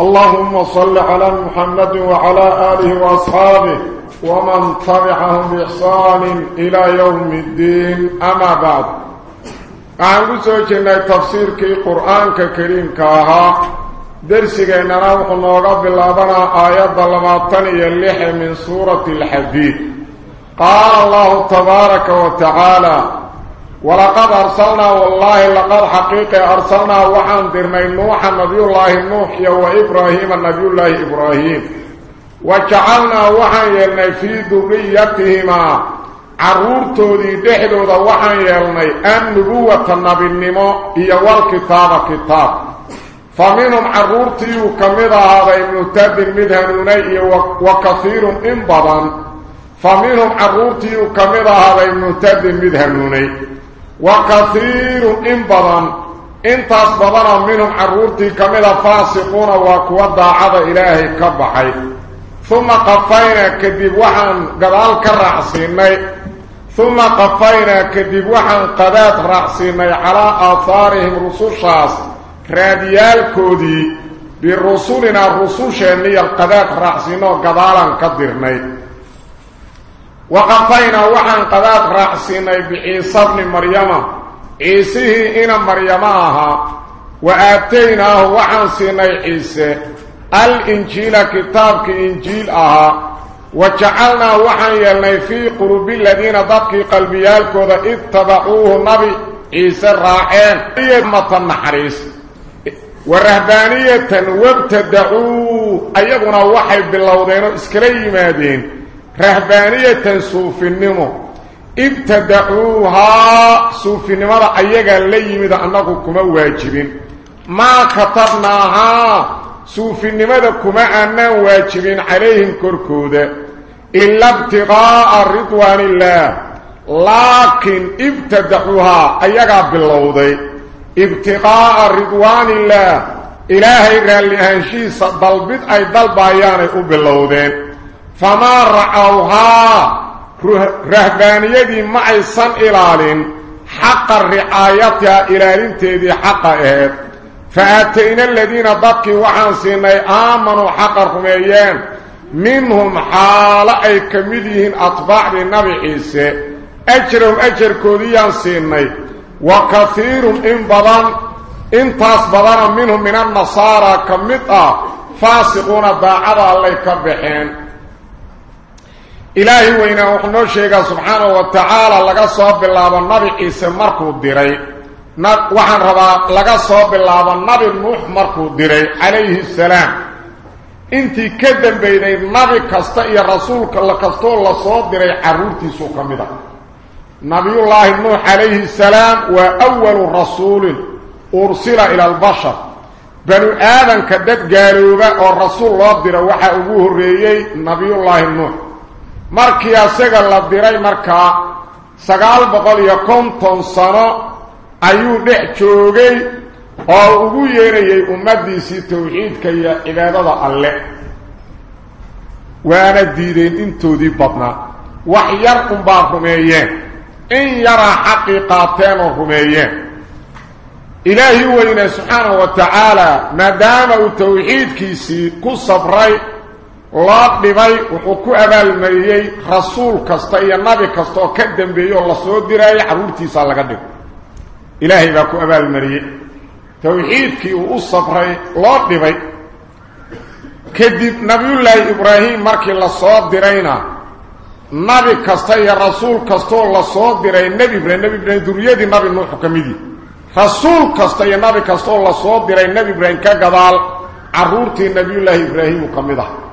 اللهم صل على محمد وعلى آله وأصحابه ومن تبعهم بإحسان إلى يوم الدين. أما بعد أعلم سوچنا تفسير كي قرآن كريم كاها درسي نراوح نوغا باللابنا آيات ظلماتني يلح من سورة الحديد. قال الله تبارك وتعالى ولقد أرسلنا والله لقد حقيقة أرسلنا وحن درني نوح نبي الله نوح وإبراهيم النبي الله إبراهيم. وجعلنا وحن يلني في ذريتهما. عرورتودي دحدودا وحن يلني النبوة النبي النمو هي والكتاب كتاب. فمنهم عرورتي وكمدا هذا المهتد المدهنوني وكثير انبضا فمنهم عرورتي وكمدا هذا المهتد المدهنوني. وكثير انبضا انتاس بدنا منهم عرورتي كمدا فاسقون وكودا عدا إلهي كبحي. ثم قفينا كذب وحن كرعسيني. ثم قفينا كذب وحن قدات رعسيني على آثارهم رسول شاس. raadiyaalkoodii birusulina rususheenniyo qadaad raacsiinoo gadaalaan ka dirnay waqafaynaa وقفينا وحن قداد رأسنا بعيسى بن مريم. عيسيه إنا مريماها وآتيناه وحن سينا عيسى. الإنجيل كتاب كإنجيل أها. وجعلنا وحن يلني في قلوب الذين ضقي قلبي الكود اتبعوه نبي عيسى الرائن. هي مطن حريس ورهبانية وابتدعوه أيضنا وحي باللودين اسكري مادين. رهبانية صوف النمو ابتدعوها صوف النمو أيضا اللي مدى أنكم واجبين. ما كتبناها صوف النمو كما أننا واجبين عليهم كركودة. إلا ابتغاء رضوان الله. لكن ابتدعوها أيضا باللوضين. famaa racawhaa rahbaaniyadii ma aysan ilaalin. Xaqa ricaayatiha ilaalinteedii xaqa aheed. Fa aatayna aladiina dadkii waxaan siinay aamanuu xaqa rumeeyeen. Minhum xaalo ay ka mid yihiin atbaacdii nabi ciise. Ajrahum ajarkoodiyaan siinay. Wa kaiirun in badan intaas badana minhum min annasaara ka mid ah faasiquuna daacada allay ka baxeen ilaahi weynaa wuxuu noo sheegaa subxaanahu wa tacaala laga soo bilaabo nabi ciise markuu diray. Waxaan rabaa laga soo bilaabo nabi nuux markuu diray calayhi asalaam intii ka dambayday nabi kasta iyo rasuulka la kastoo la soo diray carruurtiisuu ka mid ah nabiyullaahi nuux calayhi asalaam waa awalu rasuulin ursila ila albashar. Banu aadanka dad gaalooba oo rasuul loo diro waxaa ugu horreeyey nabiyullaahi nuux. الله نوح مركي أسيق الله ديري مركا سقال بقول يكون تنصنو أيو دحجوغي oo ugu yeerayay ummadiisii tawxiidka iyo cibaadada alle. Waana diideen intoodii badnaa. Wax yar unbaa rumeeyeen. إن يرى حقيقاتين وهميين إلهي وإنا سبحانه وتعالى ما دام التوحيد كيسي كو صبري loo dhibay wuxuu ku abaalmariyey rasuul kasta iyo nabi kasta oo ka dambeeyey oo la soo diraayo carruurtiisaa laga dhigo ilaahay baa ku abaalmariyey. Tawxiidkii uu u sabray loo dhibay. Kadib nabiyullaahi ibraahim markii la soo dirayna nabi kasta iyo rasuul kastaoo la soo diray nebi ibraahim nabi ibraahim duriyadii nabi nuuxu ka midii rasuul kasta iyo nabi kastaoo la soo diray nebi ibraahim ka gadaal carruurtii nabiyullaahi ibraahimu ka mid ah.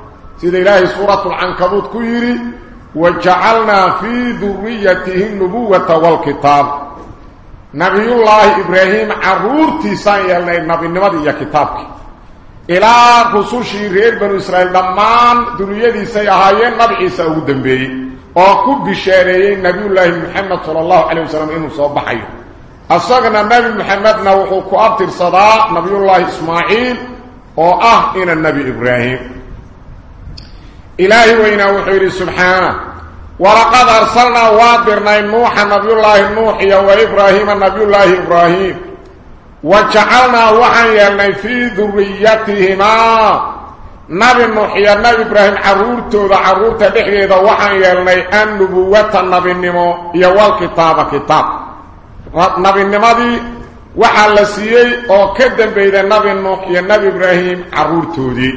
سيد إلهي سورة العنكبوت كيري وجعلنا في ذريته النبوة والكتاب. نبي الله إبراهيم عرورتي سان يالله النبي النمد إيا كتابك. إلى خصوشي رير بن إسرائيل دمان ذريه دي سيهاي النبي إيسا أودن بي وقب بشاريين نبي الله محمد صلى الله عليه وسلم إنه صباحي أصغنا نبي محمد نوحو كؤبت الصداء نبي الله إسماعيل وآه إنا النبي إبراهيم. إلهي وإنه وحيري سبحانه. ولقد أرسلنا وادرنا نوحا نبي الله نوحيا وإبراهيم نبي الله إبراهيم. وجعلنا وحيا في ذريتهما. نبي نوحيا نبي إبراهيم عرورته ذا عرورته بحيه ذا وحيا لأي أن نبوة النبي النمو يوال كتاب. كتاب نبي النمو ذي وحال سيئي أو كدن بيد نبي نوحيا نبي إبراهيم عرورته ذي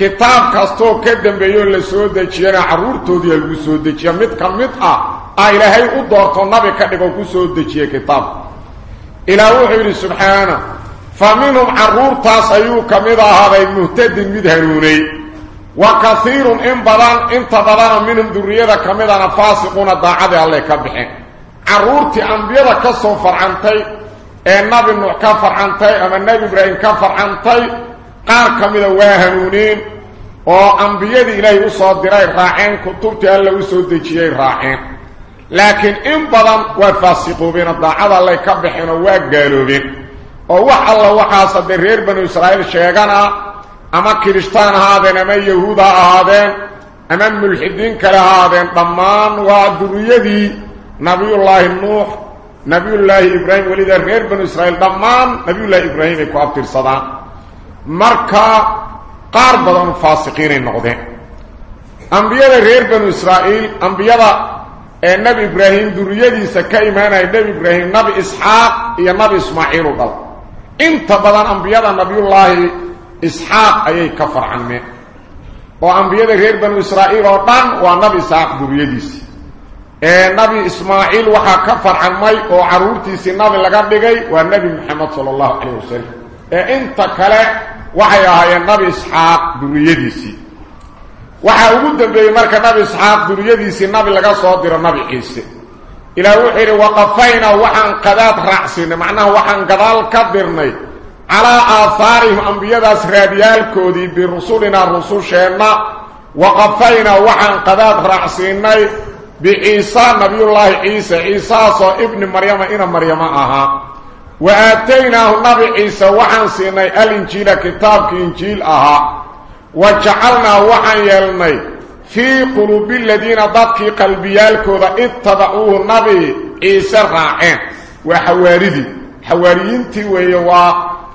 kitaab kastoo ka dambeeyoo la soo dejiyana carruurtoodiia lagu soo dejiya. Mid ka mid ah ah ilaahay u doorto nabi ka dhigoo ku soo dejiya kitaabka ilaah wuxuu yidhi subxaana fa minhum carruurtaas ayuu ka mid ahaaday muhtadin mid hanuunay. Wa kaiirun in badan inta badana minhum durriyada ka midana faasiquuna daacadii alleh ka bixin. Carruurtii ambiyada ka soo farcantay ee nabi nuux ka farcantay ama nebi ibraahim ka farcantay إلهي أصدري راعين كتبتي ألا أصدجي راعين. لكن إن بدن وفاسقوا بين الضاعة الله كبحين وقالوا بين ووح الله وحاسب برير بنو إسرائيل شيغانا أما كريستان هذين أما يهودا هذين أما ملحدين كلا هذين. ضمان ودريدي نبي الله النوح نبي الله إبراهيم ولد رير بنو إسرائيل. ضمان نبي الله إبراهيم صدا إبراهيم ذريتيسا كايمان النبي إبراهيم نبي إسحاق يا نبي إسماعيل قال انت بدن أنبياء نبي الله إسحاق أي كفر عنه وأنبياء غير بنو إسرائيل وطن ونبي إسحاق ذريتيس النبي إسماعيل وحا كفر عن مي وعرورتيسي نبي لقد بغي والنبي محمد صلى الله عليه وسلم انت كلا وحيا النبي إسحاق ذريتيسي waxa ugu dambeeyay marka nabi isxaaq duriyadiisi nabi laga soo diro nabi ciise. Ilaa wuxuu yidhi waqafayna waxaan qadaad raacsinay macnaha waxaan gadaal ka dirnay calaa aahaarihim ambiyadaas raadiyaalkoodii birusulinaa rususheenna. Waqafayna waxaan qadaad raacsiinay biciisa nabiyullaahi ciise ciisahaasoo ibni maryama ina maryamo ahaa aataynaahu nabi ciise waxaan siinay alinjiila kitaabkii injiil ahaa وجعلنا وحن يلني في قلوب الذين ضدك قلبيالكوذا اتبعوه النبي عيسى الراعين. وحواردي حواريينتي ويوا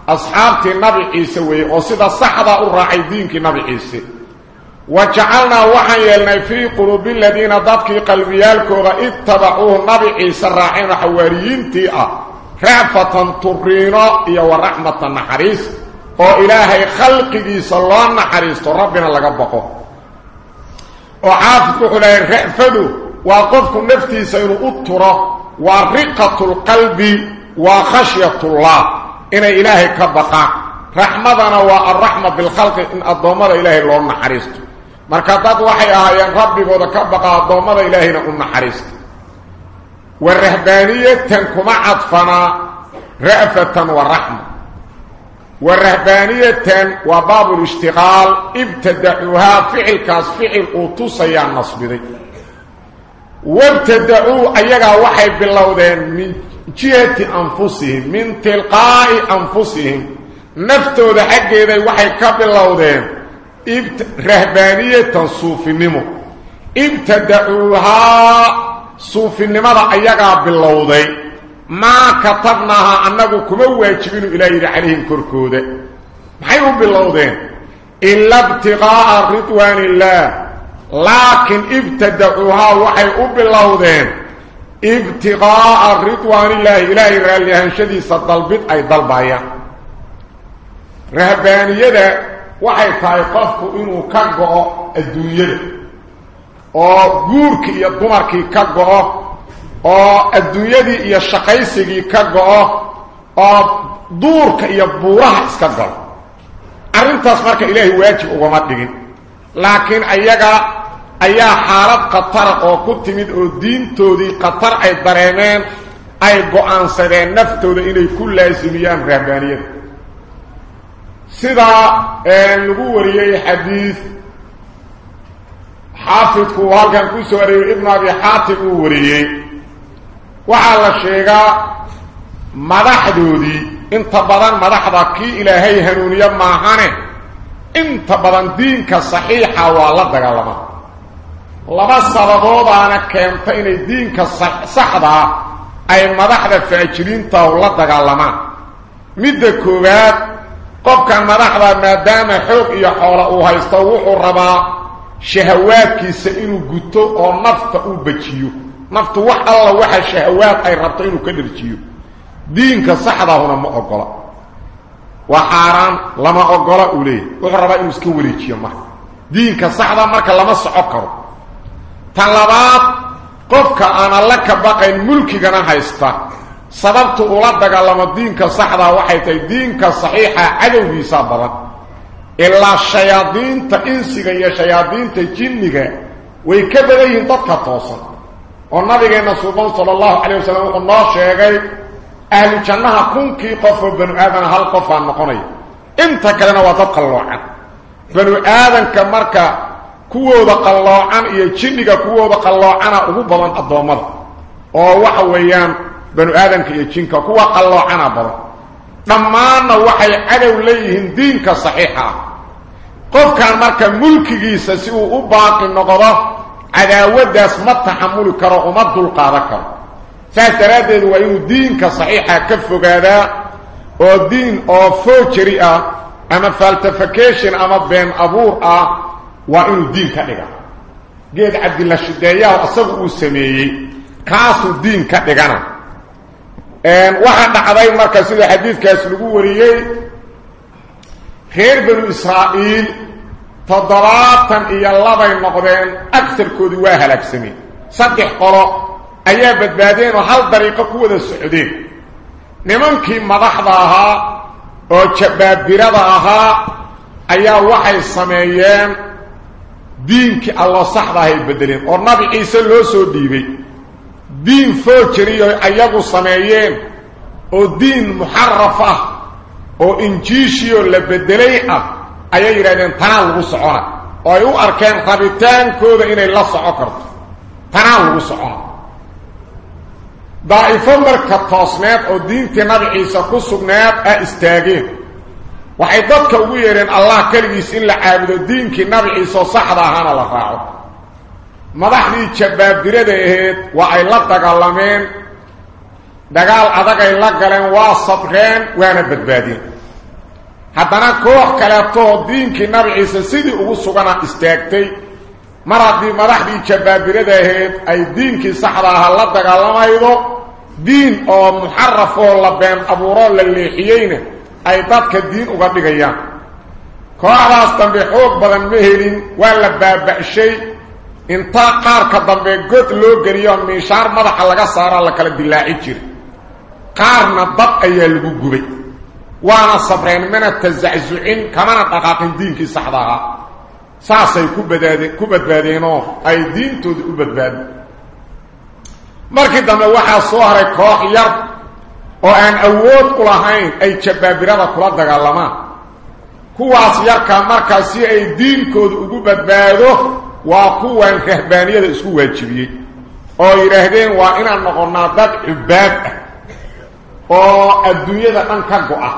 أصحابتي النبي عيسى ويوا وصيدا صحبا الراعي دينك عيسى. وجعلنا وحن يلني في قلوب الذين ضدك قلبيالكوذا اتبعوه النبي عيسى الراعين وحواريينتي ra'fatan turiino iyo wa raxmatan naxariis oo ilaahay khalqigiisa loo naxariisto rabbina laga baqo. Oo xaafid wuxuu lahay ra'fadu waa qofku naftiisa inuu u turo waa riqatulqalbi waa khashyatullah inay ilaahay ka baqaan. Raxmadana waa alraxma bilkhalqi in addoommada ilaahay loo naxariisto. Marka dad waxay ahaayeen rabbigooda ka baqa addoommada ilaahayna u naxariista kuma cadfanaa ra'fatan wa raxma والرهبانية وباب الاشتغال ابتدعوها فعل كاس فعل اوتصيا نصبري وابتدعوا ايغا وحي باللودين من جهة أنفسهم من تلقاء أنفسهم. نفتو ده حقيده وحي كبلودين. ابت رهبانية صوفي نمو. ابتدعوها صوفي نمو ايغا باللودين ما كتبناها أنه كما واجبين إلهي عليهم كركودة محيهم باللوضين إلا ابتغاء رضوان الله لكن ابتدعوها وحي باللوضين ابتغاء رضوان الله إلهي رأيها شدي صدلبت أي ضلبايا رهبانية وحي تايقفك إنه كقو الدنيا oo guurka iyo dumarkii ka go'o oo adduunyadii iyo shaqaysigii ka go'o oo duurka iyo buuraha iska galo arrintaas marka ilaahay waajib ugama dhigin laakiin ayaga ayaa xaalad khatara oo ku timid oo diintoodii khatar ay dareemeen ay go'aansadeen naftooda inay ku laasimiyaan sida lagu wariyey xadiid حافظ كوال كان كو سواريو ابن ابي حاتم وريي وعلى شيغا مدحدودي انت بدن مدحدك إلى هي هنوني ما هانه انت بدن دينك صحيحه ولا دغلمه لبا سببوب أنا كنت ان دينك صح صحدا اي مدحد فاجرين تا ولا دغلمه مد كوغات قبكان مدحدا ما دام حقوق يا حوله هيستوحوا الربا uu bajiyo naftu wax alla waxa shahawaad ay rabto inuu ka dharjiyo diinka saxdaahuna ma ogola waa xaaraan lama ogola uu leeyahy wuxuu rabaa inuu iska wareejiyo marka diinka saxda marka lama soco karo tan labaad qofka aan alla ka baqayn mulkigana haysta sababtu ula dagaalamo diinka saxdaa waxay tahay diinka saxiixa cadowgiisa badan إلا الشياطين تقنسك يا شيادين تجنك ويكبر ينطبك التوصل والنبي قال صلى الله عليه وسلم الله شيئا أهل جنها كنك قف بن آذن هل قف عن نقني؟ إنت كلنا وطبق الله بن آذن كمرك كوه بق الله عن إيا جنك كوه بق الله عن أبوبا الضومر ووحا ويان بن آذن كيا جنك كوه بق الله عن أبوبا نمانا وحي أدو ليهن دينك صحيحا قفكان مركا ملكي سيسي وباقي النقضة على ود اسمه التحمل كرامد القارك فاتراد الوي دين كصحيح كف غدا أو دين أو فوجريه اما فالتفكيشن اما بين ابور ا وان دين كدغا جيد عبد الله الشدايه اصغ وسميه كاس دين كدغنا ان وحا دعاي مركا سيده حديث كاس لو وريي خير بنو اسرائيل فضلاتاً إيا اللبين نقضين أكثر كودي واهلك سمي صدح قراء أيها بدبادين وحال دريقة قوة السعودين نمانكي مضحضاها وشباب برضاها أيها وحي السميين دينك الله صحبه يبدلين ونبي عيسى اللي هو ديبي دين فوتري أيها السميين ودين محرفة وإنجيشي اللي بدليه ah ah ayay yidhahdeen tanaa lagu socona oo ay u arkeen rabitaankooda inay la soco karto tanaa lagu socona daa'ifo marka toosneed oo diintii nabi ciise ku sugneed ah istaageen waxay dadka ugu yeedheen allah keligiis in la caabudo diinkii nabi ciise oo saxda ahaana la raaco madaxdii jabbaabirada ahayd waa ay la dagaalameen dagaal adagay la galeen waa sabreen waana badbaadeen haddana koox kaleetoo diinkii nabi ciise sidii ugu sugana istaagtay. Mar haddii madaxdii jabbaabirada ahayd ay diinkii saxda ahaa la dagaalamaydo. Diin oo muxaraf oo la been abuuroo la leexiyeyna ay dadka diin uga dhigayaan. Kooxdaas dambe xoog badan ma helin waa la baaba'shay. Intaa qaarka dambe god loo geliyo miishaar madaxa laga saaraa la kala dilaaci jira qaarna dad ayaa lagu gubay badbaadeenoo ay diintooda u badbaadeen markii dambe waxaa soo haray koox yar oo aan awood u lahayn ay jabbaabirada kula dagaalamaan kuwaas yarkaa markaa si ay diinkooda ugu badbaado waa kuwan rahbaaniyada isku waajibiyey oo yidhaahdeen waa inaan noqonnaa dad cubbaad ah oo adduunyada dhan ka go'a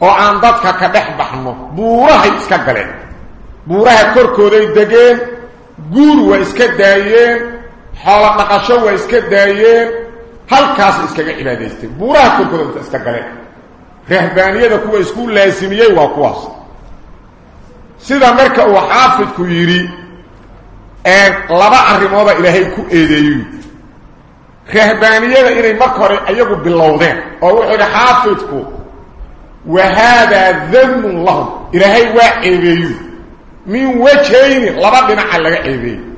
oo aan dadka ka dhex baxno buurahay iska galeen buuraha korkooday degeen guur waa iska daayeen xoolo dhaqasho waa iska daayeen halkaas iskaga cibaadaysteen buuraha korkooda iska galeen rahbaaniyada kuwa isku laasimiyey waa kuwaas sida marka uu xaafidku yidhi laba arrimooda ilaahay ku eedeeyu rahbaaniyada inay marka hore ayagu bilowdeen oo wuxuu yidhi xaafidku وهذا ذنب الله إلى هاي واعي من وجهين لربنا على عيبين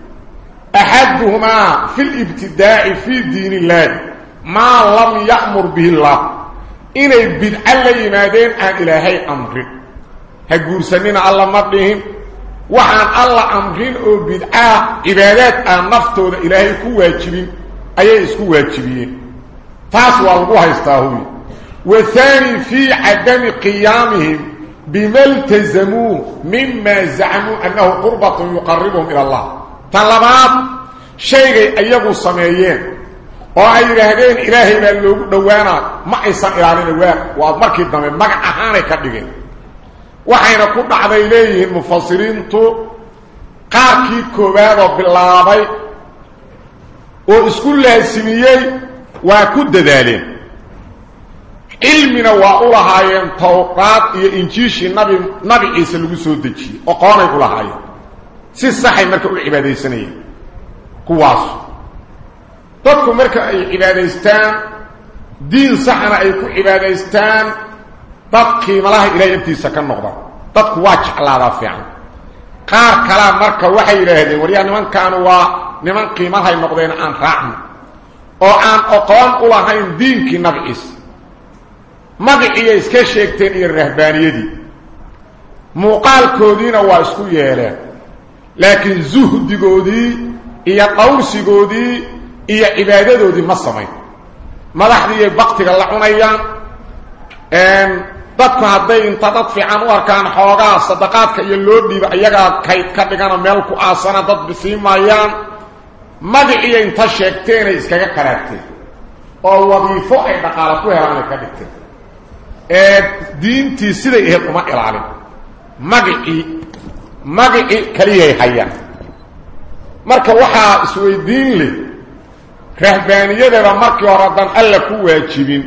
أحدهما في الابتداء في دين الله ما لم يأمر به الله. إن يبدع لي مادين أن إلى هاي أمر هكور سنين الله مرضيهم وعن الله أمرين أو بدعاء إبادات أن نفتو إلى هاي كواتشبين أيها إسكواتشبين تاسوا الله يستاهوين wahaani fii cadami qiyaamihim بما التزموا مما زعموا أنه قربة يقربهم إلى الله. طلبات شيء أيقوا السمايين. وأي رهدين إلهي ما اللوغ دوانا ما إيسان إلهي نوان وأدمرك الدم. مقع أهاني كدقين. وحين كنا على إليه المفصلين تو قاركي كوباد بالله وإسكول الله السميي وكد علمنا وأولهايين توقات إيا إنجيشي نبي, نبي عيسى لغو سودجي وقوانا يقولهايين سي صحي مركا العبادة سنية كواس dadku marka ay cibaadaystaan diin saxna ay ku cibaadaystaan dad qiimalaha ilaahay intiisa ka noqda dadku waa jeclaadaa fiican qaar kala marka waxay yiraahdeen wariya nimankan waa niman qiimaha noqdeen aan raacno oo aan aqoon u lahayn diinkii nabiis magiciya iska sheegteen iyo rahbaaniyadii muuqaalkoodiina waa isku yeeleen. Laakiin zuhdigoodii iyo qawrsigoodii iyo cibaadadoodii ma samayn. Madaxdii iyo baktiga la cunayaan dadku hadday inta dad fiican u arkaan xoogaa sadaqaadka iyo loo dhiiba iyagaa kayd ka dhigana meel ku aasana dad bisii maayaan inta sheegteenay iskaga qaraagteen. Oo wadiifo ay dhaqaalo ku helaanay ka dhigteen ee diintii siday ahayd uma ilaalin magicii magici kaliyay hayaan marka waxaa isweydiin leh rahbaaniyadaba markii hore haddaan alla ku waajibin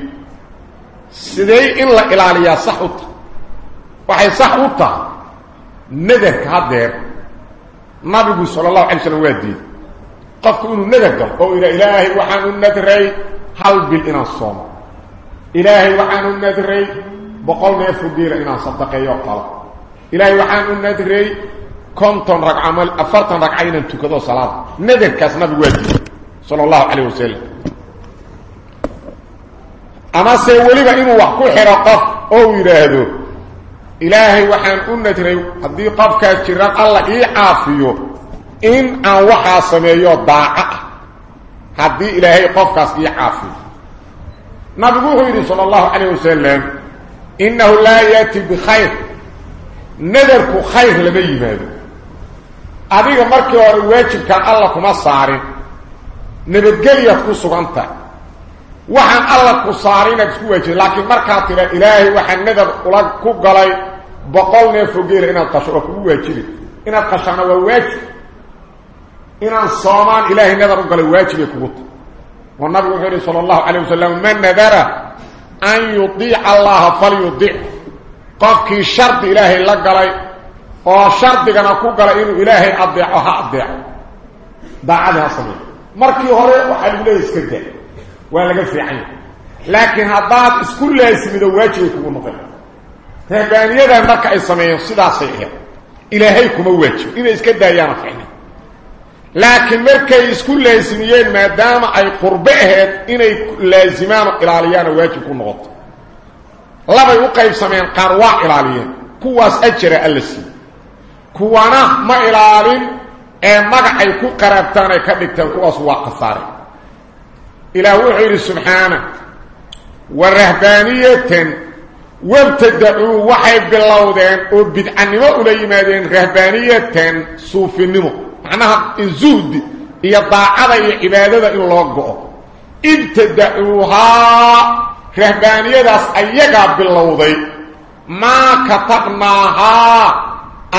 sidee in la ilaaliyaa sax u tahay waxay sax u tahay nadarka haddeer nabigu sala allahu alay slam waa diiday qofku inuu nadar galo oo ila ilaahay waxaan u nadray hal bil inaan soomo ilaahay waxaan u nadray boqol neefu diila inaan sadaqeeyo qalo ilaahay waxaan u nadray konton ragco mal afartan ragco inaan tukado salaada nadarkaas nabigu waa diiday sala allahu calayh wasalam amase weliba inuu wax ku xiro qof oo yidhaahdo ilaahay waxaan u nadray haddii qofkaas jiran alla ii caafiyo in aan waxaa sameeyo daaco ah haddii ilaahay qofkaas ii caafiyo nabigu wuxuu yidhi sala allahu calayh wasalam innahu laa yaati bikhayr nadarku khayr lama yimaado adiga markii hore waajibkaan alla kuma saarin nabadgelyaad ku suganta waxaan alla ku saaray inaad isku waajibin laakiin markaad tira ilaahay waxaan nadar ula ku galay boqol neefoo geela والنبي محمد صلى الله عليه وسلم من نذر أن يطيع الله فليطيع قفك شرط إلهي لك علي وشرط أن أكون لك إنه إلهي أبدع أها أبدع بعدها صميم مركي هوري وحالي لا يسكد ولا قفل عنه لكن هذا كل الله يسمي دواجه يكون مطلع تهباني يدى مركي صميم صدا صيحة إلهيكم أواجه إذا يسكد دايانا فعنا لكن مركي يسكن لازميين ما دام أي قربه اني لازمان قلاليان واجب يكون نقط لا يقيب سمين قارواء قلاليان كواس أجر اللسي كوانا ما إلالين اي مقع يكون قرابتان اي كبكتان كواس واقصار الهو عيري سبحانه. والرهبانية وابتدعوا وحي بالله وبدعنوا ليما دين رهبانية صوف النمو. معناها الزهد هي الضاعده هي عباده ان لو غو انت دعوها رهبانيه داس ايغا بلوداي ما كتبناها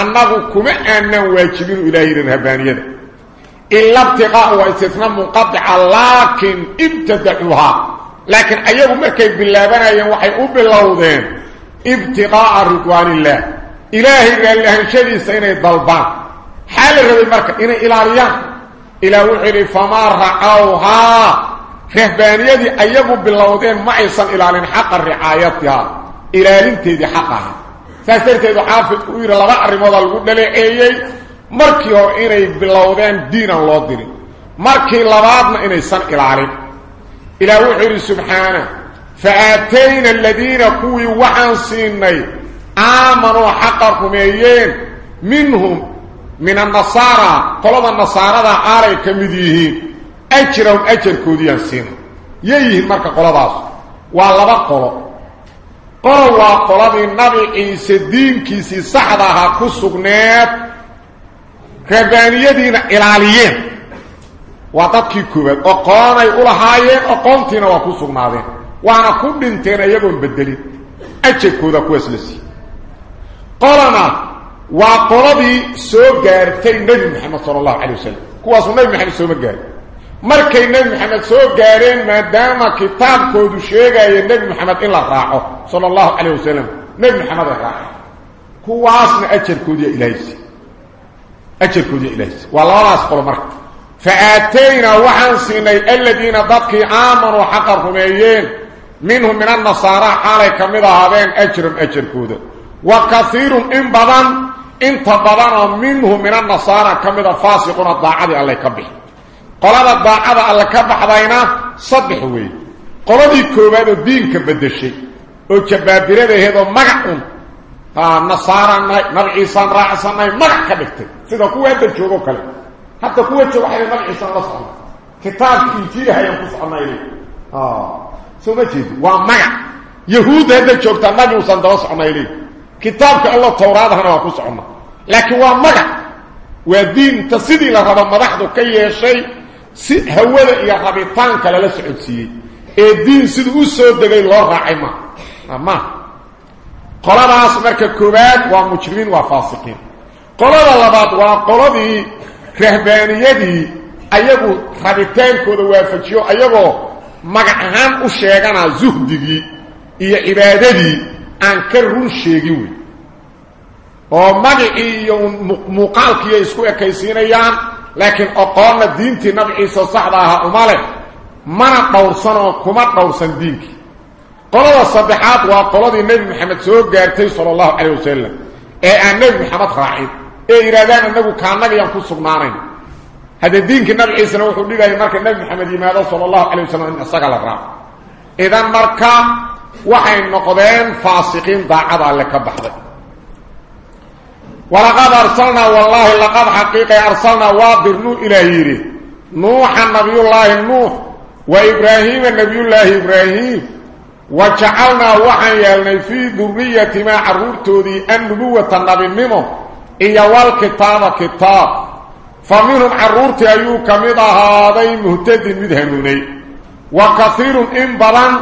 انه كما ان واجب الاله الرهبانيه الا ابتقاء واستثناء منقطع لكن انت دعوها لكن ايهما كيف بالله بنا وحي أو بلودين ابتقاء رضوان الله إلهي لأن الشديد سيني ضلبان raallihanshadiisa inay dalbaan maxaa la rabay marka inay ilaaliyaan ilaah wuxuu yidhi famaa racawhaa rahbaaniyadii ayagu bilowdeen ma aysan ilaalin xaqa ricaayatihaa ilaalinteedii xaq aha saas darteedu xaafidku u yidhi laba arrimoodaa lagu dhaleeceeyey markii hore inay bilowdeen diinan loo dirin markii labaadna inaysan ilaalin ilaah wuxuu yidhi subxaana fa aatayna aladiina kuwii waxaan siinay aamanuu xaqa rumeeyeen minhum min annasaara qolada nasaarada aalay ka mid yihiin ajrahum ajarkoodiiyaan siinay yay yihiin marka qoladaas waa laba qolo qolo waa qoladii nabi ciise diinkiisii saxda ahaa ku sugneed rabbaaniyadiina ilaaliyeen waa dadkii koowaad oqoonay u lahaayeen oqoontiina waa وقربي سو غارتي نبي محمد صلى الله عليه وسلم كو اسو نبي محمد سو غار مركي نبي محمد سو غارين ما دام كتاب كو دو شيغاي نبي محمد الا راحه صلى الله عليه وسلم نبي محمد راح كو اسنا اجر كو دي الهيس اجر كو دي الهيس والله راس قول مرك فاتينا وحن سين الذين بقي أمر وحقر منهم من النصارى عليك مذهبين اجر اجر كو دي. وكثير إن بدن انت بدن منهم من النصارى كمذا فاسقون الضاعة الله كبه قلنا الضاعة الله كبه بينا صدحوي قلنا كوباد الدين كبدشي. وكبابيرة هذا مقعون النصارى نبي عيسى راعسا مقع كبكتب سيدا كوة انت تشوفوا كلام حتى قوة وحي نبي عيسى الله صلى كتاب إنجيل هيا قصعنا إليه آه. سوف جيد. ومع يهود هذا جوكتا نبي وصان دوصعنا إليه كتابك الله التوراة هنا وقصعنا لكن ومع ودين تصدي لربا مدحضو كي شيء. هولا يا ربيطانك للسعود سيه الدين سيد أسود دقي الله راعما أما. قلنا أصبرك كوبات ومجرمين وفاسقين. قلنا لبات وقلنا rahbaaniyadii ayagu rabitaankooda waafajiyo ayagoo magac ahaan u sheegana zuhdigii iyo cibaadadii aan ka run sheegin wey oo magacii iyo muuqaalkiiay isku ekaysiinayaan laakiin oqoonna diintii nabi ciise saxda ahaa uma leh. Mana dhowrsanoo kuma dhowrsan diinkii qolada saddexaad waa qoladii nebi maxamed soo gaartay sala allahu calayh wasalam ee aan nebi maxamed raacin ee yiraahdaan anagu kaanagayaan ku sugnaanayn. Hada diinka nabi ciise wuxuu dhigay marka nabi maxamed yimaado sallallahu alayhi wasallam in asaga la raaco. Idan marka noqdeen faasiqiin daacada alle ka baxday ولقد أرسلنا والله لقد حقيقة أرسلنا وابرنو إلى يري نوح النبي الله نوح وإبراهيم النبي الله إبراهيم. وجعلنا وحن يلني في ذرية ما عرورتو دي النبوة النبي منه إيا والكتاب كتاب. فمنهم عرورتي أيو كمدا هذا مهتد مدهنوني. وكثير إن بلان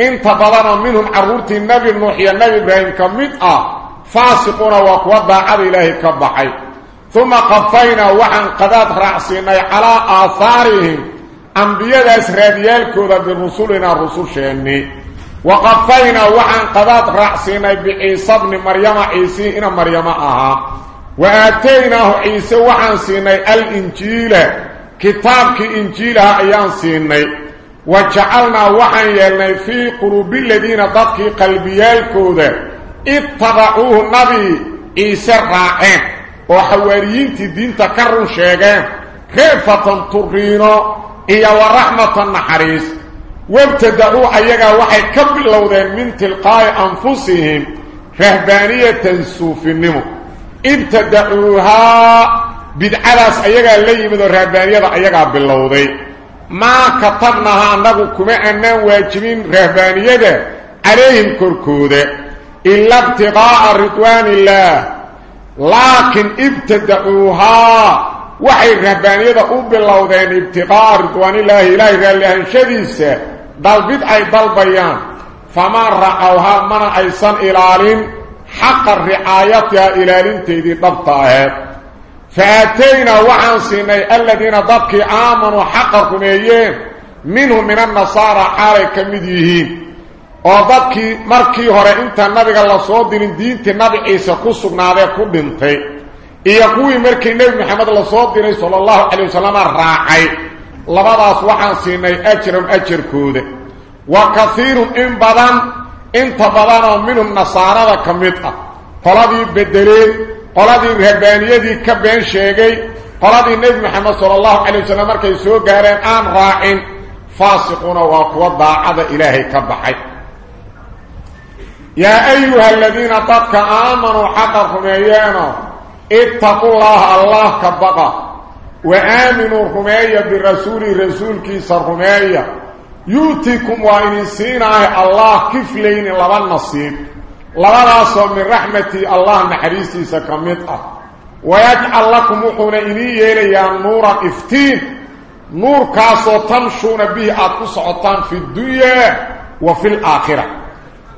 انت بلان منهم عرورتي النبي النوحي النبي إبراهيم كمدا فاسقون وقوضا على إلهي كبحي ثم قفينا وحن قدات رأسينا على آثارهم أنبياء إسرائيل كودا برسولنا الرسول شهني وقفينا وحن قدات رأسينا بعيسى بن مريم عيسى إن مريم أها وآتيناه عيسى وحن سيني الإنجيل كتابك إنجيلها أيان سيني وجعلنا وحن يلني في قلوب الذين ضدك قلبيالكودا اتبعوه النبي عيسى الرائن وحواريين الدين تكرر شيئا خيفة ترينو إيا ورحمة النحريس؟ وابتدأوا أيها وحي كبلوا من تلقاء أنفسهم. رهبانية سوف النمو ابتدعوها بدعلاس أيها اللي يمدوا رهبانية أيها باللوضي ما كتبناها أنه كما أننا واجبين رهبانية عليهم كركودة. إلا ابتغاء رضوان الله. لكن ابتدعوها وحي رهبانية باللوضين ابتغاء رضوان الله إلهي قال لها شديسة ضلبت أي ضلبيان فما رأوها من أيسان إلالين حق الرعاية إلى فأتينا وعن سيني الذين ضبك آمنوا حق الرميين منهم من النصارى حالي كمديهين. وضبك مركي هوري إنت النبي الله صدر دين النبي عيسى كسقنا ذا كدنتي إيقوي مركي النبي محمد الله صدر صلى الله عليه وسلم راعي. لبداس وعن سيني أجرم أجر كود وكثير إن بدن إنت بدن منهم نصارى كمدة قلدي بدلين قلدي رهبانيدي كبين شيغي قلدي النبي محمد صلى الله عليه وسلم markay soo gaareen aan raacin faasiquna waa kuwa daacada ilaahay ka baxay. يا أيها الذين تدك آمنوا حقا رميانا اتقوا الله الله كبقى وآمنوا رميا برسول رسول نصيب من رحمتي الله نحريسي سكمته ويجعل لكم وحونا إني يلي نورا افتين نور كاسو تمشون به أتصعطان في الدنيا وفي الآخرة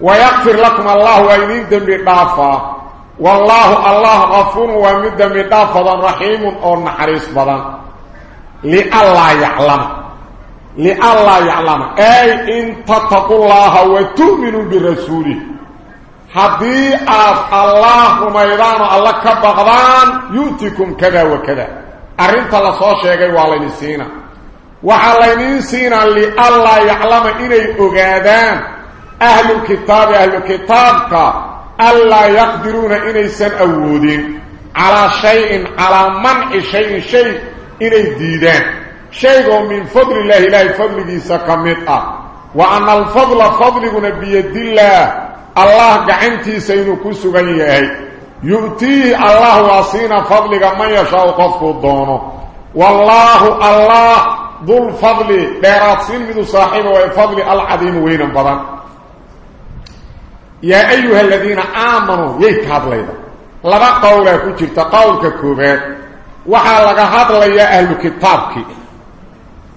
ويغفر لكم الله وإنين دم دافا والله الله غفور ومن دم دافا رحيم أو نحريس بدن لألا يعلم لألا يعلم أي إن تتقوا الله وتؤمنوا برسوله حدي الله ميدان الله كبغضان يؤتكم كذا وكذا أرنت الله صوت شيئا والله نسينا وحالين سينا لألا يعلم إني أغادان أهل الكتاب أهل الكتاب ألا يقدرون إني سن أودين على شيء على منع شيء شيء إني ديدان شيء من فضل الله إلهي فضل ديسا كمتأ وأن الفضل فضل بيد الله الله قعنتي سينكو سغنيه يؤتيه الله وصينا فضلك من يشاء قفه الدونه والله الله ذو الفضل ديرات سلمد صاحبه وفضل العظيم وين بدن يا أيها الذين آمنوا يكاد ليدا لغا قولا كجرت قولك كوبات وحا لغا هذا يا أهل كتابك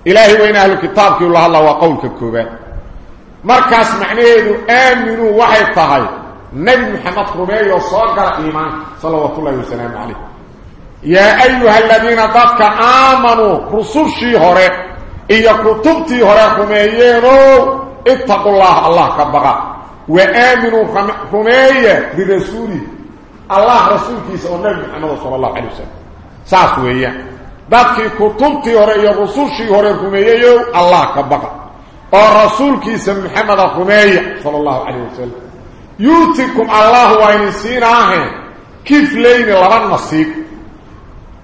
إلهي وين أهل كتابك الله الله وقولك كوبات مركز معنيه آمنوا وحي طهي نبي محمد رمي وصاقر إيمان صلى الله عليه وسلم عليه يا أيها الذين ضدك آمنوا رسوشي هوري إيا كتبتي هوري اتقوا الله الله كبغا وآمنوا رميي برسولي الله رسولك يسأل النبي محمد صلى الله عليه وسلم ساسو إيا ضدك كتبتي هوري إيا رسوشي هوري رميينو الله كبغا ورسولك اسم محمد خمية صلى الله عليه وسلم يوتيكم الله وإن سيناه كيف لين لغا نصيب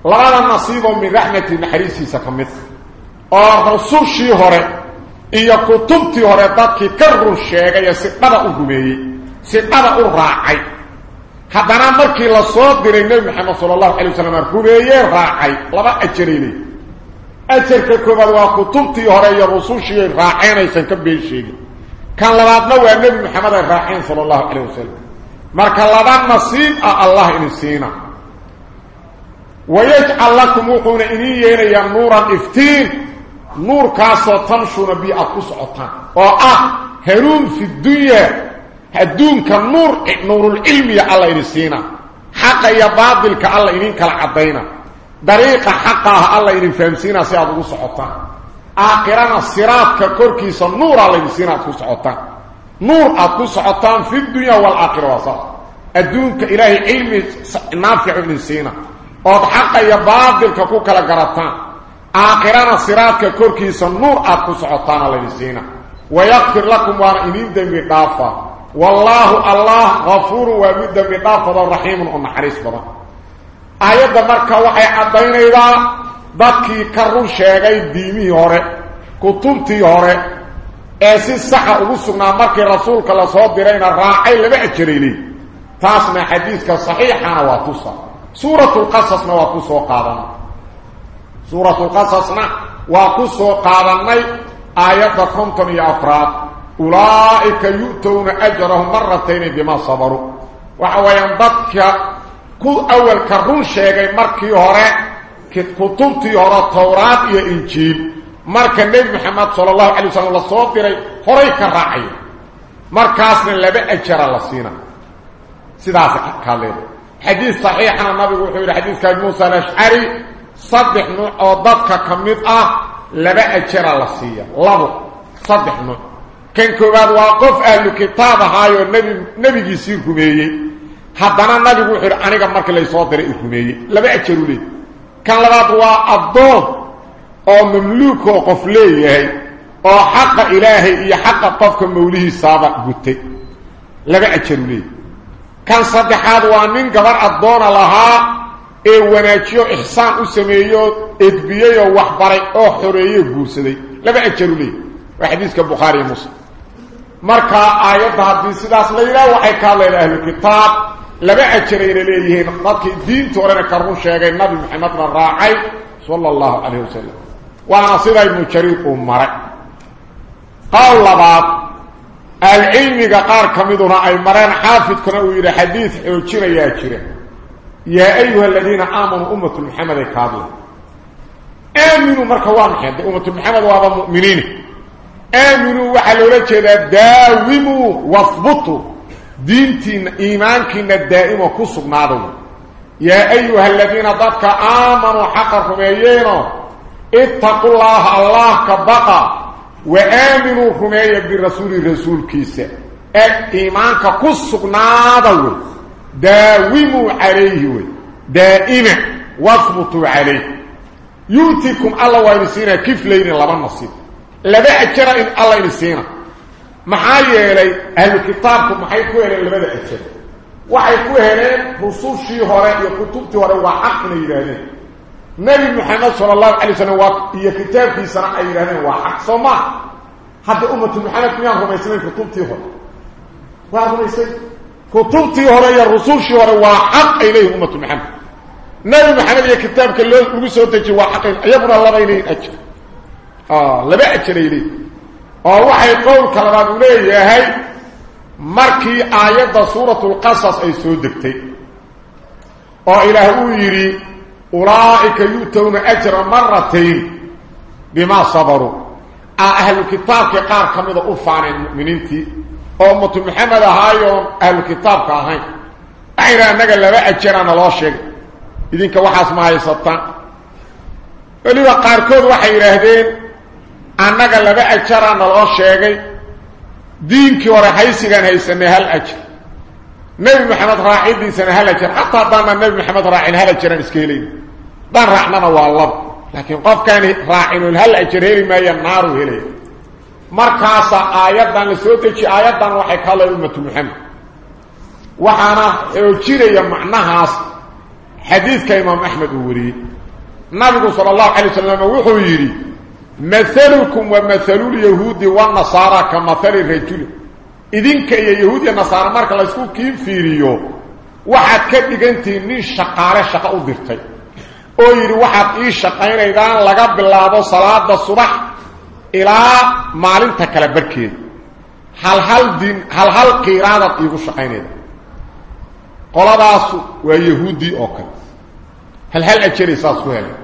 لغا النصيب من رحمة نحريسي سكمث ورسول شيء هره إيا كتبتي هره داتك كرر الشيخ يسقنا أهمي سقنا أرعي هذا نمرك لصوت دير النبي محمد صلى الله عليه وسلم أرخوه يرعي لغا أجريني أجر كبير وخطوبتي هرية رسوشي راحين يسان كبير شيء كان لبعضنا هو النبي محمد الراحين صلى الله عليه وسلم. مارك اللبعض نصيب آه الله إنسينا ويجعل لكم وقونا إنيين ينورا إفتين. نور كاسو تنشو نبي أكوس عطان. آه هرون في الدنيا. هدون كالنور إيه نور العلمي على إنسينا حقا يبادل كالله إنين كالعضينا كالعدين طريقة حقها الله إنين فهمسينا سياد أكسعطان آخرنا الصراط ككوركيس النور الله إنسينا أكسعطان نور أكسعطان في الدنيا والآخرة وصف الدون كإلهي علم نافع إنسينا ood xaqa iyo baadilka ku kala garataan aakhirana siraadka korkiisa nuur aad ku socotaana laydin siina wayakfir lakum waana idin dembi dhaafa wallaahu allah gafuurun waa mid dembi dhaafado raxiimun oo naxariis badan aayadda marka waxay caddaynaydaa dadkii ka run sheegay diimihii hore kutubtii hore ee si saxa ugu sugnaa markii rasuulka lasoo dirayna raacay laba ajarayley taasna xadiiska saxiixana waa tusa سورة القصص وكسو قادنا سورة القصص وكسو قادنا آيات كنتم يا أفراد أولئك يؤتون أجرهم ku awalka run sheegay markii hore kutubtii hore towraad iyo injiil. Marka nebi maxamed sala allahu calay wasalam la soo diray horay ka raacay. Markaasna laba ajara la siina sidaas kaa leedahay xadiis saxiixana nabigu wuxuu yidhi xadiiska muusa alashcari saddex nuuc oo dadka ka mid ah laba ajara la siiya. Labo saddex nuuc kan koowaad waa qof ahlu kitaab ahaayoo nabi nebigiisii rumeeyey. كوميي حدنا النبي وحيد انيغا markii lay soo diray كوميي لبا اجر لي كان لباد waa adoon oo mamluuk oo qof leeyahay oo xaq ilaahay iyo xaq qofka mawlihiisa gutay laba ajar leeyahay كان صدحاد وانين قبر الدون لها اي وناجيو احسان اسميو ادبيو وحبري أو حريو غورسدي لبا اجرو لي وحديث البخاري ومسلم marka aayada hadii sidaas la yiraahdo waxay ka leedahay ahlu لغا اجرين ليه مقدك دين تورن كرو شيغي نبي محمد الراعي صلى الله عليه وسلم. وأنا سيده المشريق عمر قال لبعض العلم قار كميدنا أي مرن حافظ كنا ويرى حديث أو جرى يا جرى يا أيها الذين آمنوا أمة محمد كاظم آمنوا مركوان حد. أمة محمد وابا مؤمنين. آمنوا وحلوا لجدا داوموا واثبتوا. Iimaankiina daa'imo ku sugnaada yaa ayuha aladiina dadka aamanuu xaqa rumeeyeeno ittaqu llaaha allah ka baqa وآمنوا رمية برسول رسول كيسا إيمانك كسقنادا وي داوموا عليه دائما واثبتوا عليه. يؤتيكم الله وينسينا كيف لين لبا نصيب لبا أجرى إن الله ينسينا محايا إلي أهل كتابكم محايا كوهلين لبا أجرى waxay ku heleen rusushii hore iyo kutubtii hore waa xaq inay yidhaahdeen nabi maxamed sala allahu calay wasalam waa iyo kitaabkiisana ay yidhahdeen waa xaq soo maa hadda ummatu maxamed miyaan rumaysnayn kutubtii hore waa rumaysay kutubtii hore iyo rusushii hore waa xaq ay leeyihin ummatu maxamed nabi maxamed iyo kitaabka loo lagu soo dejiye waa xaqayn iyaguna labay leeyihin ajir laba ajiray leeyihin oo waxay qowlka labaad u leeyahay markii aayadda suuratulqasas ay soo degtay oo ilaah uu yidhi أولئك يؤتون أجر مرتين بما صبروا أهل الكتاب كقار كميدا أفعان المؤمنين تي أمة محمد هايون أهل الكتاب كاهين أعيرا أنك لبا أجرانا الله شيء إذن كوحاس ما يسطان وليوا annaga laba ajaraa naloo sheegay diinkii hore haysigaan haysanay hal ajar. Nebi maxamed raacidiisana hal ajar. Xataa haddaanaan nebi maxamed raacin hal ajaraan iska helayna haddaan raacnana waa laba. Laakiin qofkaani raacinoon hal ajar heli maaya naaruu helaya. Markaasa aayaddan la soo dejiyay aayaddan waxay ka hadlaya ummatu moxamed waxaana xoojinaya macnahaas xadiidka imaam axmed uu wariyey. Nabigu sala allahu calay wasalam wuxuu yidhi مثلكم ومثل اليهود والنصارى كمثل الرجل إذن كي يهود ونصارى مارك الله يسكو كيف في ريو واحد كبير انتي من شقارة شقاء الدرتي ويري واحد اي شقين ايضان لقب الله دو صلاة دو صبح إلى مالين تكالب بركي هل هل دين هل هل قيرانة ايضو شقين ايضان قولا داسو ويهودي اوكا هل هل اجري ساسو هلين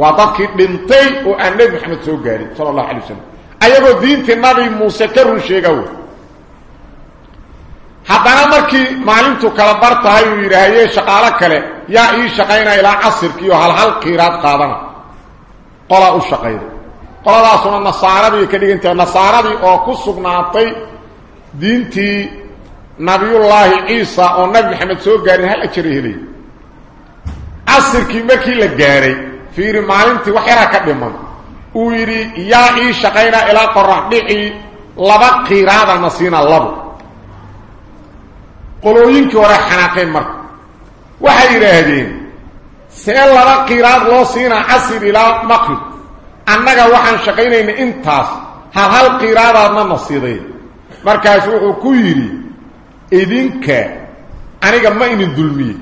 waa dadkii dhintay oo aan nabi maxamed soo gaarin sallallahu alayhi wasallam ayagoo diintii nabi muuse ka run sheegaw. Haddana markii maalintu kala bartahay uu yidhaahye shaqaalo kale yaa ii shaqaynaya ilaa casirkii oo hal hal qiiraad qaadana. Qolaa u shaqayda qoladaasuna nasaaradii ka dhigantahay nasaaradii oo ku sugnaatay diintii nabiyullaahi ciisa oo nabi maxamed soo gaarin hal ajara helay. Casirkii markii la gaaray فيري مالنتي وخيرا كدمن ويري يا إي شقينا إلى قرحدي لبا قيراد المسينا لب قلوين كورا حناقين مر. وحي يرهدين سيل لبا قيراد لو سينا عسير إلى مقل. أنغا وحن شقينين انتاس. هل هل قيراد ما نصيدين. مركاس وخه كويري. ايدينك انيغا ما إني ظلمي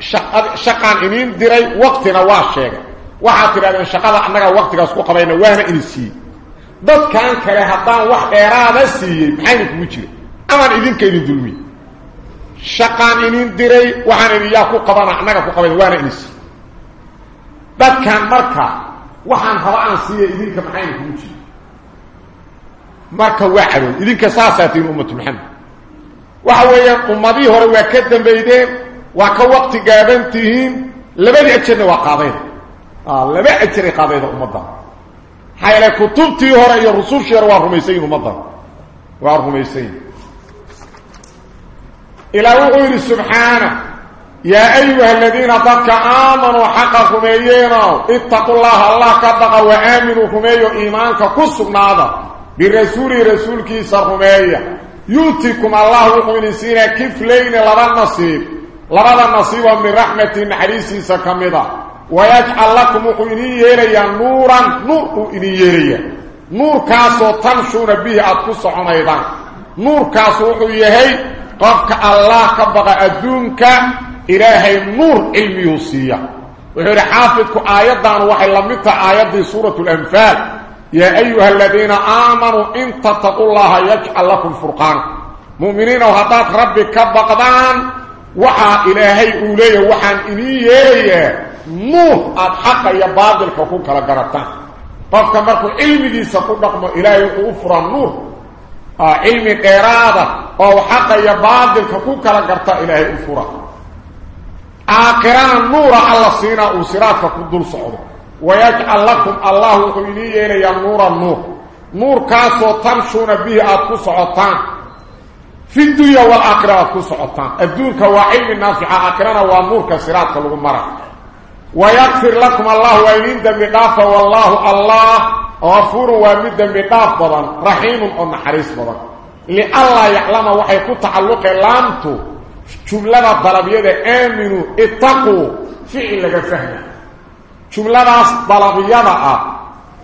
shaqaan iniin diray waqtina waa sheegay waxaad tidhahdeen shaqada annaga waqtigaas ku qabayna waana ini siiyey dadkan kale haddaan wax dheeraada siiyey maxayna kugu jira amaan idinka idin dulmiye shaqaan inin diray waxaan idin yaa ku qabana annaga ku qabayna waana ini siiyey dadkan marka waxaan raba aan siiya idinka maxayna kugu jira marka waa cadow idinka saasaa tihiin ummatu maxamed waxa weeyaan ummadihii hore waa ka dambaydeen وكا وقت غابنتين لبدي اجرني وقاضين آه لبدي اجرني قاضي امضان حيل كتبتي هرى الرسول شير وارميسين امضان وارميسين إلى وعير سبحانه يا ايها الذين اتقوا امنوا حقا فمينا اتقوا الله الله كبقى وامنوا فمينا ايمانك كسبنا هذا برسول رسولك صرميه يوتيكم الله وقوين سينا كيف لين لبا نصيب لبدا نصيبا من رحمه نحريس سكمدا ويجعل لكم قينيه نورا نور قينيه نور كاسو تمشون به اتقصون أيضا نور كاسو يحيي قفك الله كبقى ادونك الهي نور الميوسيا وهنا حافظك أيضا وحي لمت ايات سوره الانفال يا ايها الذين امنوا ان تتقوا الله يجعل لكم فرقان مؤمنين وحطات ربي بقدان لكم وحا إلهي أولي وحا إني يلي نوح الحق يا باطل كوكو كلا قرطان قفك مركو علمي دي سقود نقم إلهي أفرى النور علمي قيرادة أو حق يا باطل كوكو كلا قرطان إلهي أفرى آخران النور على الصينة وصراطك كدول صعوده ويجعل لكم الله وحيني يلي fi dunya walaakira aad ku socotaan adduunka waa cilmi naafica aakirana waa nuurka siraadka lagu mara wayakfir lakum allah waa idin dembi dhaafa wallaahu allah afuurun waa mid dembi dhaaf badan raxiimun oo naxariis badan lianlaa yaclama waxay ku tacalluqeen laamtu jumlada dalabyada aaminuu ittaquu ficil laga fahma jumladaas dalabyada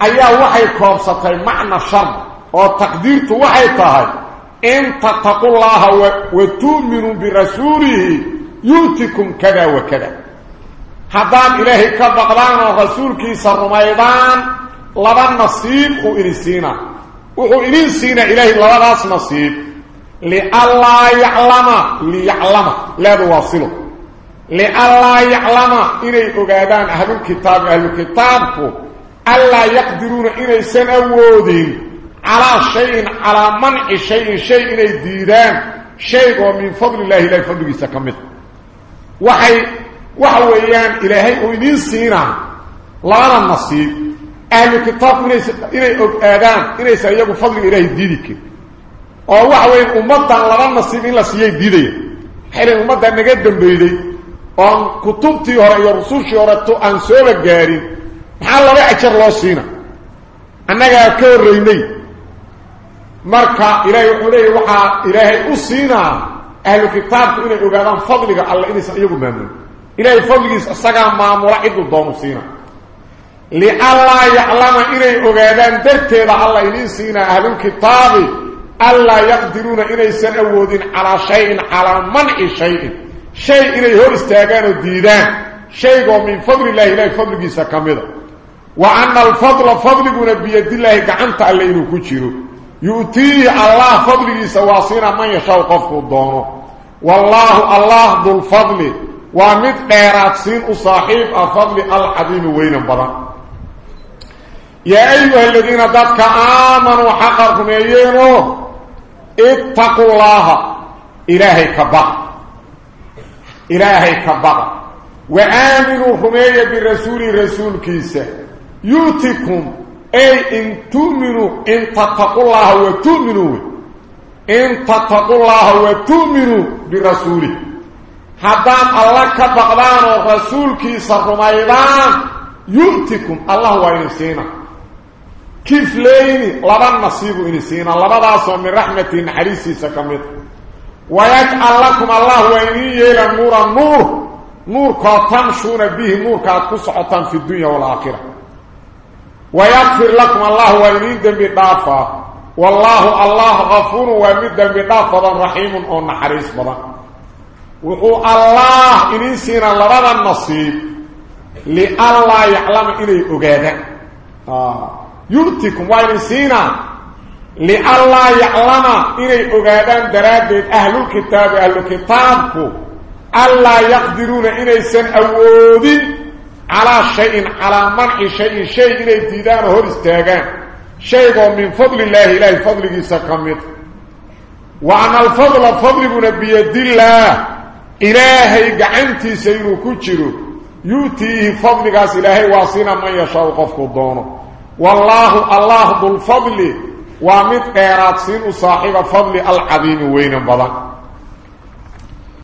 ayaa waxay koobsatay macna shar oo taqdiirtu waxay tahay in tattaqullaaha wa tu'minuu birasuulihi yu'tikum kada wa kada haddaad ilaahay ka baqdaan oo rasuulkiisa rumaydaan laba nasiib uu idin siinaa wuxuu idin siinaa ilaahay labadaas nasiib lianlaa yaclama liyaclama leedu waa silo لألا يعلم إني أقادان أهل الكتاب أهل الكتاب ألا يقدرون إني سنأودين على شيء على منع شيء شيء إني ديدان شيء من فضل الله لا يفضل يسكمت وحي وحويان إلهي وإنين سينا لغانا النصيب أهل الكتاب إني أقادان إني سيقوا فضل إلهي ديدك oo waxa weyn ummadan laba nasiib in la siiyay diiday xilin ummadan naga dambeeyay oon kutubtii hore iyo rusushii horeto aan sooba gaarin maxaa laba ajar loo siina annagaa ka horraynay marka ilaahay wuxuu leeyahy waxaa ilaahay u siinaa ahlu kitaabku inay ogaadaan fadliga alle inaysan iyagu maamulin ilaahay fadligiisa isagaa maamula ciduu doonu siina lianlaa yaclama inay ogaadaan darteeda alla idiin siinaa ahlulkitaabi anlaa yaqdiruuna inaysan awoodin calaa shayin calaa manci shayin شيء إنه هو استاغان وديدان شيء من فضل الله إلهي فضل جيسا كامدا وأن الفضل فضل بيد الله قعنت اللي إنه كتيرو يؤتيه الله فضل جيسا واصينا من يشاو قفه الدونه والله الله ذو الفضل ومد قيرات سين أصاحب الفضل العظيم وين بضا يا أيها الذين ذاتك آمنوا حقركم يينو اتقوا الله. إلهي كبار إلهي كبقى وآمنوا همية برسول رسول كيسة. يوتكم أي إن تؤمنوا إن تتقوا الله وتؤمنوا إن تتقوا الله وتؤمنوا برسوله. حدام الله كبقدان ورسول كيسة رميدان يؤتكم. الله كيف لين لبن نصيب إنسينا لبن من رحمة حريسي سكمت. ويجعل لكم الله وإني إلى النور النور. نور كتمشون به نور كتسعطا في الدنيا والآخرة. ويغفر لكم الله وإني دم بدافا والله الله غفور ومد دم بدافا رحيم أو نحريس بضا وهو الله إني سينا لبدا النصيب. لألا يعلم إلي أقادا آه. يؤتكم وإني سينا. لألا يعلم إني أغادان درادت أهل الكتاب أهل الكتاب ألا يقدرون إني سن أودين. على شيء على منع شيء شيء إني تيدان هو استيقان شيء من فضل الله إلهي فضل سكمت وعن الفضل فضل بيد الله. إلهي قعنتي سيرو كتشرو يؤتيه فضل قاس إلهي واصينا من يشاء قفك الدونه. والله الله ذو الفضل. ومد قيرات سين صاحب فضل العظيم وين بضا